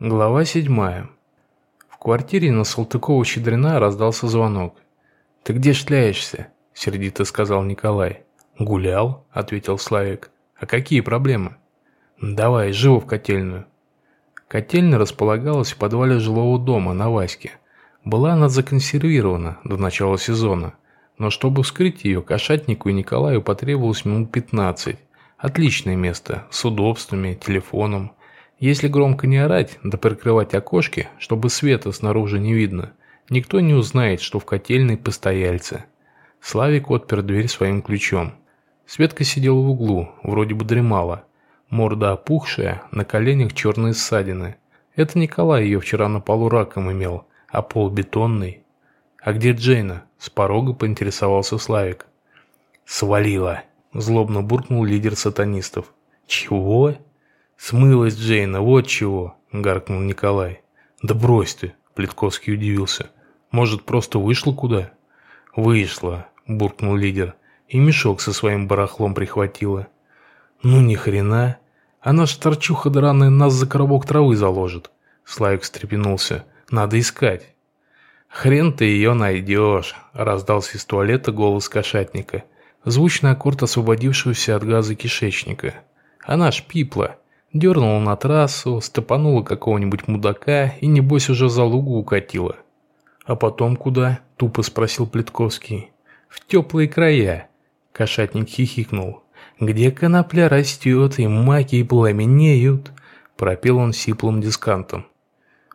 Глава седьмая. В квартире на Салтыкова-Щедрина раздался звонок. «Ты где шляешься?» – сердито сказал Николай. «Гулял», – ответил Славик. «А какие проблемы?» «Давай, живо в котельную». Котельная располагалась в подвале жилого дома на Ваське. Была она законсервирована до начала сезона, но чтобы вскрыть ее, Кошатнику и Николаю потребовалось минут 15. Отличное место, с удобствами, телефоном – если громко не орать, да прикрывать окошки, чтобы света снаружи не видно, никто не узнает, что в котельной постояльцы. Славик отпер дверь своим ключом. Светка сидела в углу, вроде бы дремала. Морда опухшая, на коленях черные ссадины. Это Николай ее вчера на полу раком имел, а пол бетонный. «А где Джейна?» – с порога поинтересовался Славик. «Свалила!» – злобно буркнул лидер сатанистов. «Чего?» «Смылась Джейна, вот чего!» – гаркнул Николай. «Да брось ты!» – Плитковский удивился. «Может, просто вышла куда?» «Вышла», – буркнул лидер. «И мешок со своим барахлом прихватила». «Ну ни хрена! Она ж торчуха драная нас за коробок травы заложит!» Славик встрепенулся. «Надо искать!» «Хрен ты ее найдешь!» – раздался из туалета голос кошатника. Звучный аккорд освободившегося от газа кишечника. «Она ж пипла!» Дернула на трассу, стопанула какого-нибудь мудака и, небось, уже за лугу укатила. «А потом куда?» – тупо спросил Плитковский. «В теплые края», – кошатник хихикнул. «Где конопля растет и маки пламенеют», – пропел он сиплым дискантом.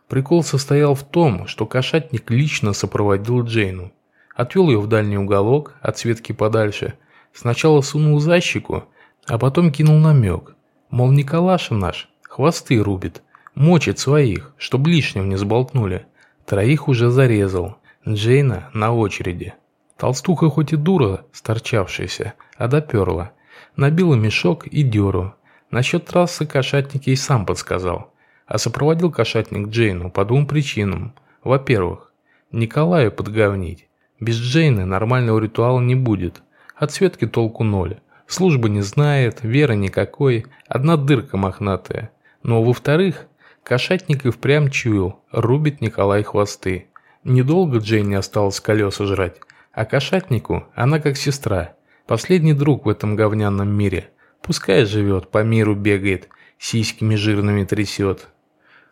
Прикол состоял в том, что кошатник лично сопроводил Джейну. Отвел ее в дальний уголок, от Светки подальше. Сначала сунул за щеку, а потом кинул намек. Мол, Николаша наш хвосты рубит, мочит своих, чтоб лишнего не сболтнули. Троих уже зарезал, Джейна на очереди. Толстуха хоть и дура, сторчавшаяся, а доперла. Набила мешок и дёру. Насчет трассы кошатник ей сам подсказал. А сопроводил кошатник Джейну по двум причинам. Во-первых, Николаю подговнить. Без Джейны нормального ритуала не будет. От Светки толку ноль. Службы не знает, веры никакой, одна дырка мохнатая. Но, во-вторых, кошатник и впрямь чуял, рубит Николай хвосты. Недолго Джейни осталось колеса жрать, а кошатнику она как сестра, последний друг в этом говняном мире. Пускай живет, по миру бегает, сиськами жирными трясет.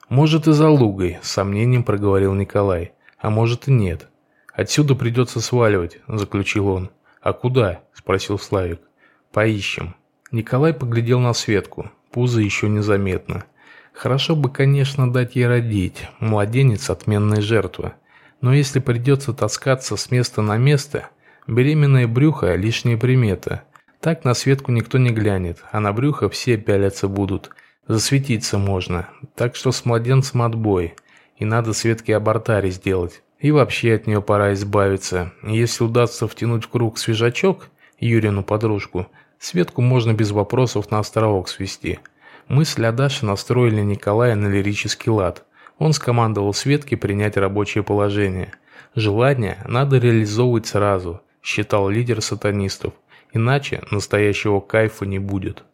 Может и за лугой, с сомнением проговорил Николай, а может и нет. Отсюда придется сваливать, заключил он. А куда? спросил Славик. Поищем. Николай поглядел на Светку. Пузо еще незаметно. Хорошо бы, конечно, дать ей родить. Младенец – отменная жертва. Но если придется таскаться с места на место, беременное брюхо – лишняя примета. Так на Светку никто не глянет, а на брюхо все пялятся будут. Засветиться можно. Так что с младенцем отбой. И надо Светке абортарий сделать. И вообще от нее пора избавиться. Если удастся втянуть в круг свежачок, Юрину подружку – Светку можно без вопросов на островок свести. Мысль о Даше настроили Николая на лирический лад. Он скомандовал Светке принять рабочее положение. Желание надо реализовывать сразу, считал лидер сатанистов, иначе настоящего кайфа не будет.